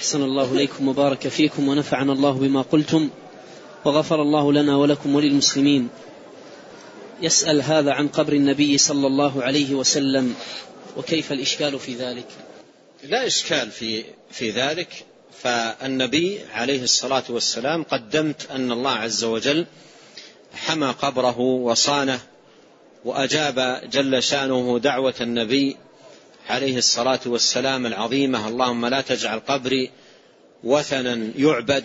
أحسن الله إليكم وبارك فيكم ونفعنا الله بما قلتم وغفر الله لنا ولكم وللمسلمين. يسأل هذا عن قبر النبي صلى الله عليه وسلم وكيف الإشكال في ذلك؟ لا إشكال في, في ذلك. فالنبي عليه الصلاة والسلام قدمت أن الله عز وجل حمى قبره وصانه وأجاب جل شأنه دعوة النبي عليه الصلاة والسلام العظيمة اللهم لا تجعل قبري وثنا يعبد.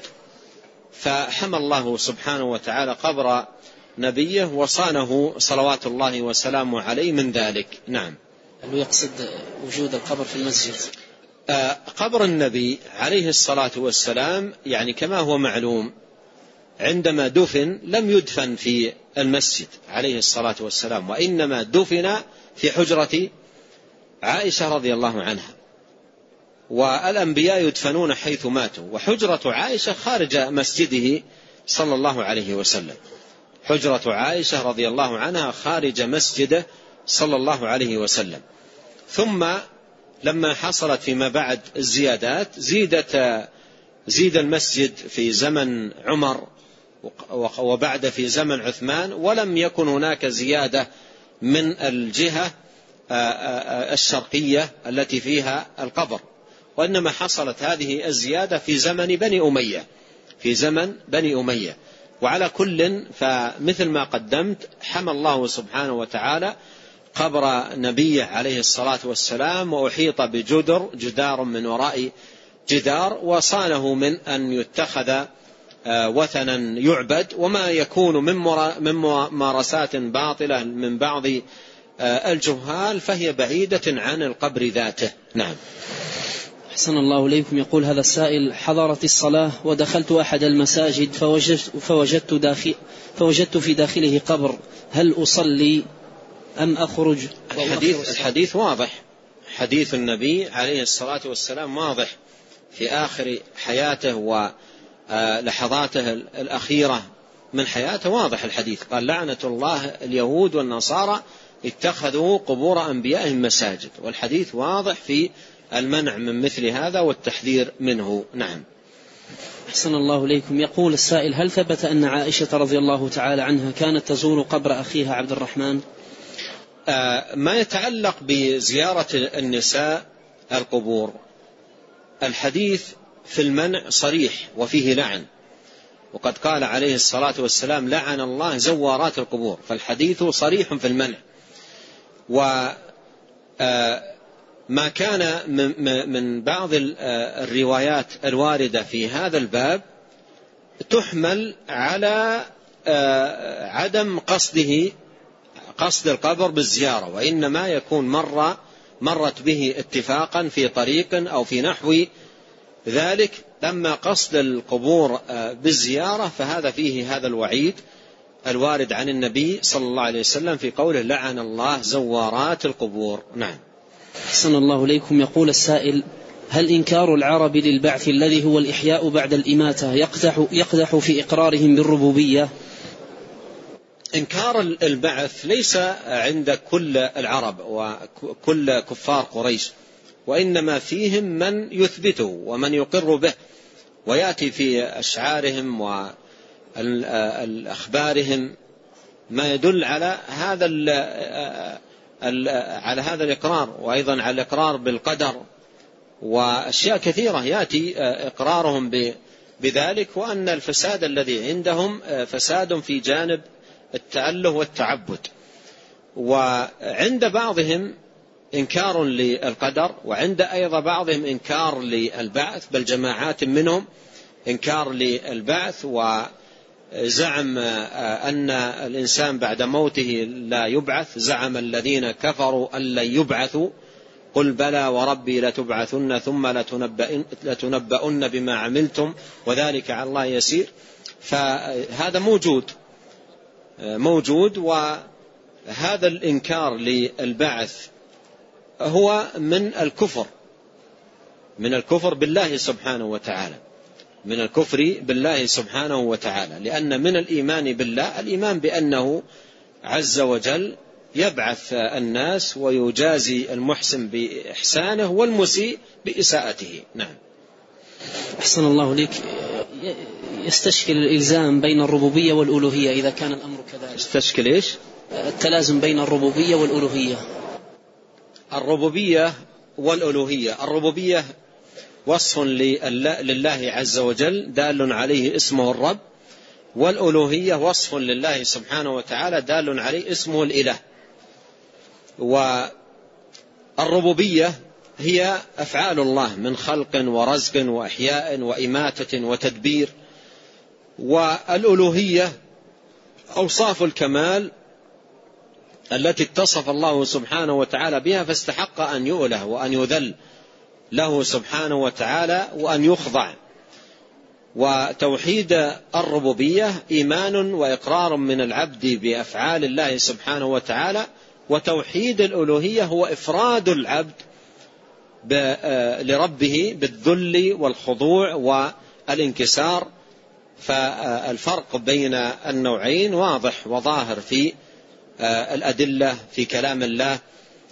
فحمى الله سبحانه وتعالى قبر نبيه وصانه صلوات الله وسلامه عليه من ذلك. نعم. هل يقصد وجود القبر في المسجد؟ آه، قبر النبي عليه الصلاة والسلام يعني كما هو معلوم عندما دفن لم يدفن في المسجد عليه الصلاة والسلام وإنما دفن في حجرة عائشة رضي الله عنها. والأنبياء يدفنون حيث ماتوا. وحجرة عائشة خارج مسجده صلى الله عليه وسلم. حجرة عائشة رضي الله عنها خارج مسجده صلى الله عليه وسلم. ثم لما حصلت فيما بعد الزيادات زيدت زيد المسجد في زمن عمر وبعد في زمن عثمان ولم يكن هناك زيادة من الجهة الشرقية التي فيها القبر. وإنما حصلت هذه الزيادة في زمن بني أمية. في زمن بني أمية. وعلى كل فمثل ما قدمت حمى الله سبحانه وتعالى قبر نبيه عليه الصلاة والسلام وأحيط بجدر جدار من وراء جدار وصانه من أن يتخذ آه، وثنا يعبد وما يكون من ممارسات باطلة من بعض آه، الجهال فهي بعيدة عن القبر ذاته. نعم. أحسن الله إليكم. يقول هذا السائل حضرت الصلاة ودخلت أحد المساجد فوجدت, فوجدت, داخل فوجدت في داخله قبر. هل أصلي أم أخرج؟ الحديث, الحديث واضح. حديث النبي عليه الصلاة والسلام واضح. في آخر حياته ولحظاته الأخيرة من حياته واضح الحديث. قال لعنة الله اليهود والنصارى اتخذوا قبور أنبيائهم مساجد والحديث واضح في المنع من مثل هذا والتحذير منه. نعم. أحسن الله إليكم. يقول السائل هل ثبت أن عائشة رضي الله تعالى عنها كانت تزور قبر أخيها عبد الرحمن؟ آه ما يتعلق بزيارة النساء القبور. الحديث في المنع صريح وفيه لعن وقد قال عليه الصلاة والسلام لعن الله زوارات القبور فالحديث صريح في المنع. و آه ما كان من بعض الروايات الواردة في هذا الباب تحمل على آه، عدم قصده قصد القبر بالزيارة وإنما يكون مرة مرت به اتفاقا في طريق أو في نحو ذلك. أما قصد القبور آه، بالزيارة فهذا فيه هذا الوعيد. الوارد عن النبي صلى الله عليه وسلم في قوله لعن الله زوارات القبور. نعم. أحسن الله إليكم. يقول السائل هل إنكار العرب للبعث الذي هو الإحياء بعد الإماتة يقدح, يقدح في إقرارهم بالربوبية؟ إنكار البعث ليس عند كل العرب وكل كفار قريش وإنما فيهم من يثبته ومن يقر به ويأتي في أشعارهم وأخبارهم ما يدل على هذا على هذا الإقرار وأيضا على الإقرار بالقدر وأشياء كثيرة يأتي آه، إقرارهم بذلك وأن الفساد الذي عندهم آه، فساد في جانب التأله والتعبد. وعند بعضهم إنكار للقدر وعند أيضا بعضهم إنكار للبعث بل جماعات منهم إنكار للبعث و زعم آه، أن الإنسان بعد موته لا يبعث. زعم الذين كفروا أن لن يبعثوا. قل بلى وربي لتبعثن ثم لتنبؤن بما عملتم وذلك على الله يسير. فهذا موجود آه، موجود. وهذا الإنكار للبعث هو من الكفر من الكفر بالله سبحانه وتعالى. من الكفر بالله سبحانه وتعالى. لأن من الإيمان بالله الإيمان بأنه عز وجل يبعث الناس ويجازي المحسن بإحسانه والمسيء بإساءته. نعم. أحسن الله لك. يستشكل الإلزام بين الربوبية والألوهية إذا كان الأمر كذلك. يستشكل إيش؟ التلازم بين الربوبية والألوهية. الربوبية والألوهية. الربوبية وصف لله عز وجل دال عليه اسمه الرب والألوهية وصف لله سبحانه وتعالى دال عليه اسمه الإله. والربوبية هي أفعال الله من خلق ورزق وإحياء وإماتة وتدبير. والألوهية أوصاف الكمال التي اتصف الله سبحانه وتعالى بها فاستحق أن يؤله وأن يذل. له سبحانه وتعالى وأن يخضع. وتوحيد الربوبية إيمان وإقرار من العبد بأفعال الله سبحانه وتعالى وتوحيد الألوهية هو إفراد العبد لربه بالذل والخضوع والانكسار. فالفرق بين النوعين واضح وظاهر في الأدلة في كلام الله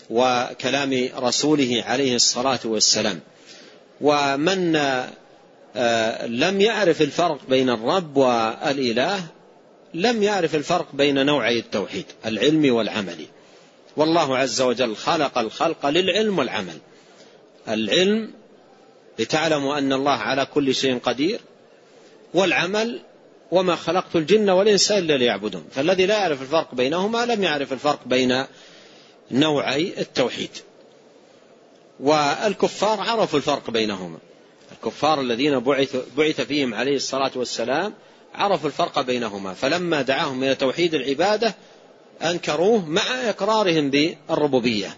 وكلام رسوله عليه الصلاة والسلام. ومن لم يعرف الفرق بين الرب والإله لم يعرف الفرق بين نوعي التوحيد العلمي والعملي والله عز وجل خلق الخلق للعلم والعمل. العلم لتعلموا أن الله على كل شيء قدير والعمل وما خلقت الجن والإنس إلا ليعبدون. فالذي لا يعرف الفرق بينهما لم يعرف الفرق بين نوعي التوحيد. والكفار عرفوا الفرق بينهما. الكفار الذين بعث, بعث فيهم عليه الصلاة والسلام عرفوا الفرق بينهما. فلما دعاهم إلى توحيد العبادة أنكروه مع إقرارهم بالربوبية.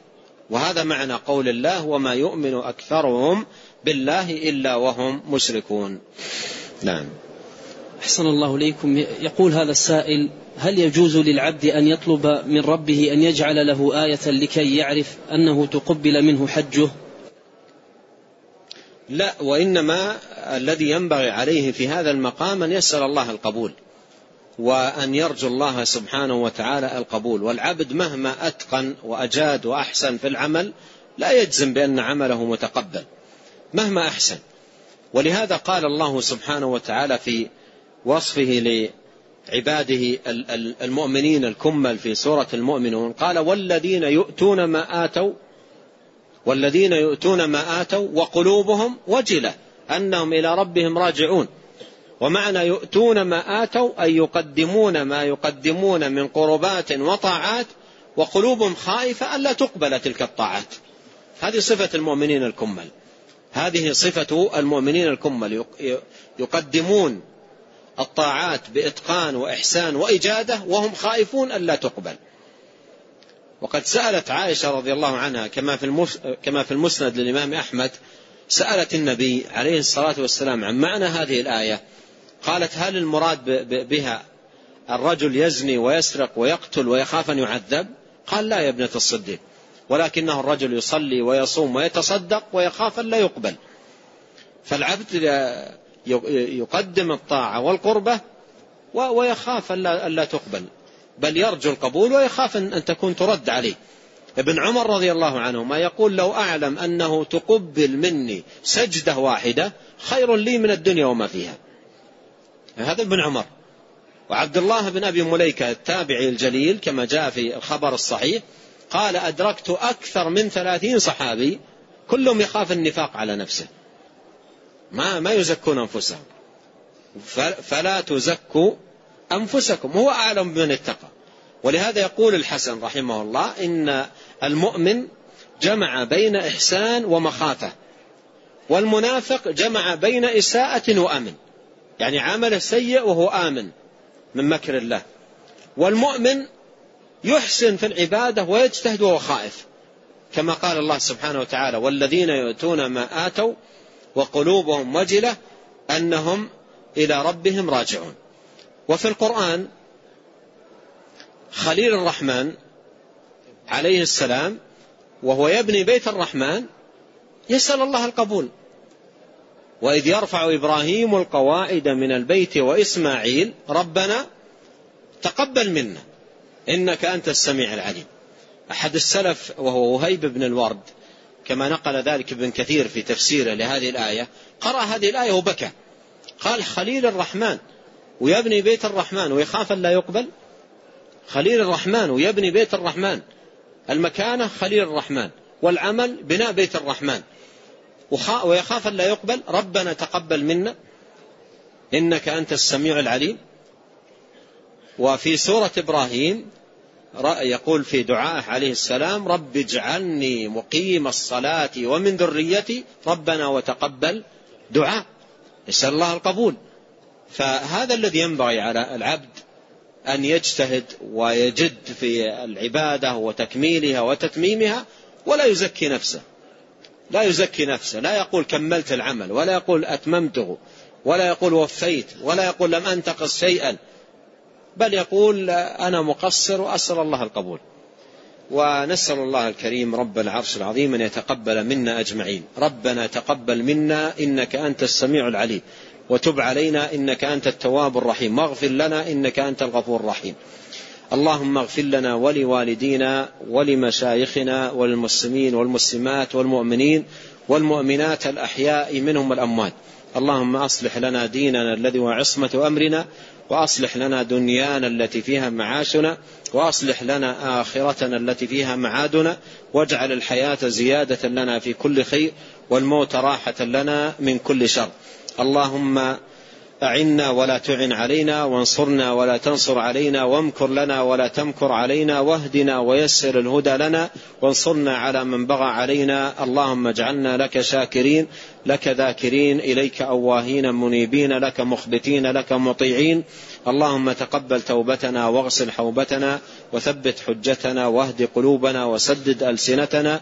وهذا معنى قول الله وما يؤمن أكثرهم بالله إلا وهم مشركون نعم. أحسن الله إليكم. يقول هذا السائل هل يجوز للعبد أن يطلب من ربه أن يجعل له آية لكي يعرف أنه تقبل منه حجه؟ لا وإنما الذي ينبغي عليه في هذا المقام أن يسأل الله القبول وأن يرجو الله سبحانه وتعالى القبول. والعبد مهما أتقن وأجاد وأحسن في العمل لا يجزم بأن عمله متقبل مهما أحسن. ولهذا قال الله سبحانه وتعالى في وصفه لعباده المؤمنين الكمل في سورة المؤمنون. قال والذين يؤتون ما آتوا والذين يؤتون ما آتوا وقلوبهم وجلة أنهم إلى ربهم راجعون. ومعنى يؤتون ما آتوا أي يقدمون ما يقدمون من قربات وطاعات وقلوبهم خائفة ألا تقبل تلك الطاعات. هذه صفة المؤمنين الكمل. هذه صفة المؤمنين الكمل. يقدمون الطاعات بإتقان وإحسان وإجادة وهم خائفون ألا تقبل. وقد سألت عائشة رضي الله عنها كما في كما في المسند للإمام أحمد سألت النبي عليه الصلاة والسلام عن معنى هذه الآية. قالت هل المراد بها الرجل يزني ويسرق ويقتل ويخاف أن يعذب؟ قال لا يا ابنة الصديق ولكنه الرجل يصلي ويصوم ويتصدق ويخاف أن لا يقبل. فالعبد يقدم الطاعة والقربة ويخاف أن لا تقبل. بل يرجو القبول ويخاف أن تكون ترد عليه. ابن عمر رضي الله عنهما يقول لو أعلم أنه تقبل مني سجدة واحدة خير لي من الدنيا وما فيها. هذا ابن عمر. وعبد الله بن أبي مليكة التابعي الجليل كما جاء في الخبر الصحيح قال أدركت أكثر من ثلاثين صحابي كلهم يخاف النفاق على نفسه. ما ما يزكون أنفسهم. فلا تزكوا أنفسكم. هو أعلم بمن اتقى. ولهذا يقول الحسن رحمه الله إن المؤمن جمع بين إحسان ومخافة والمنافق جمع بين إساءة وأمن. يعني عمل سيء وهو آمن من مكر الله. والمؤمن يحسن في العبادة ويجتهد وهو خائف كما قال الله سبحانه وتعالى والذين يؤتون ما آتوا وقلوبهم وجلة أنهم إلى ربهم راجعون. وفي القرآن خليل الرحمن عليه السلام وهو يبني بيت الرحمن يسأل الله القبول. وإذ يرفع إبراهيم القواعد من البيت وإسماعيل ربنا تقبل منا إنك أنت السميع العليم. أحد السلف وهو وهيب بن الورد كما نقل ذلك ابن كثير في تفسيره لهذه الآية قرأ هذه الآية وبكى. قال خليل الرحمن ويبني بيت الرحمن ويخاف لا يقبل؟ خليل الرحمن ويبني بيت الرحمن المكانة خليل الرحمن والعمل بناء بيت الرحمن. ويخاف لا يقبل ربنا تقبل منا إنك أنت السميع العليم وفي سورة إبراهيم يقول في دعائه عليه السلام رب اجعلني مقيم الصلاة ومن ذريتي ربنا وتقبل دعاء. يسأل الله القبول. فهذا الذي ينبغي على العبد أن يجتهد ويجد في العبادة وتكميلها وتتميمها ولا يزكي نفسه. لا يزكي نفسه لا يقول كملت العمل ولا يقول أتممته ولا يقول وفيت ولا يقول لم أنتقص شيئا. بل يقول أنا مقصر وأسأل الله القبول. ونسأل الله الكريم رب العرش العظيم أن يتقبل منا أجمعين. ربنا تقبل منا إنك أنت السميع العليم. وتب علينا إنك أنت التواب الرحيم. واغفر لنا إنك أنت الغفور الرحيم. اللهم اغفر لنا ولوالدينا ولمشايخنا وللمسلمين والمسلمات والمؤمنين والمؤمنات الأحياء منهم والأموات. اللهم أصلح لنا ديننا الذي هو عصمة أمرنا. وأصلح لنا دنيانا التي فيها معاشنا وأصلح لنا آخرتنا التي فيها معادنا واجعل الحياة زيادة لنا في كل خير والموت راحة لنا من كل شر. اللهم أعنا ولا تعن علينا وانصرنا ولا تنصر علينا وامكر لنا ولا تمكر علينا واهدنا ويسر الهدى لنا وانصرنا على من بغى علينا. اللهم اجعلنا لك شاكرين لك ذاكرين إليك أواهين منيبين لك مخبتين لك مطيعين. اللهم تقبل توبتنا واغسل حوبتنا وثبت حجتنا واهد قلوبنا وسدد ألسنتنا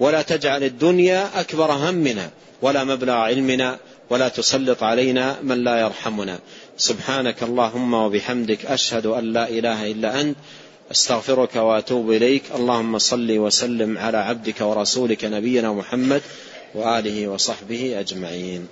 ولا تجعل الدنيا أكبر همنا ولا مبلغ علمنا ولا تسلط علينا من لا يرحمنا. سبحانك اللهم وبحمدك أشهد أن لا إله إلا أنت أستغفرك وأتوب إليك. اللهم صل وسلم على عبدك ورسولك نبينا محمد وآله وصحبه أجمعين.